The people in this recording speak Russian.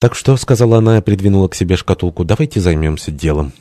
«Так что», — сказала она и придвинула к себе шкатулку, — «давайте займемся делом».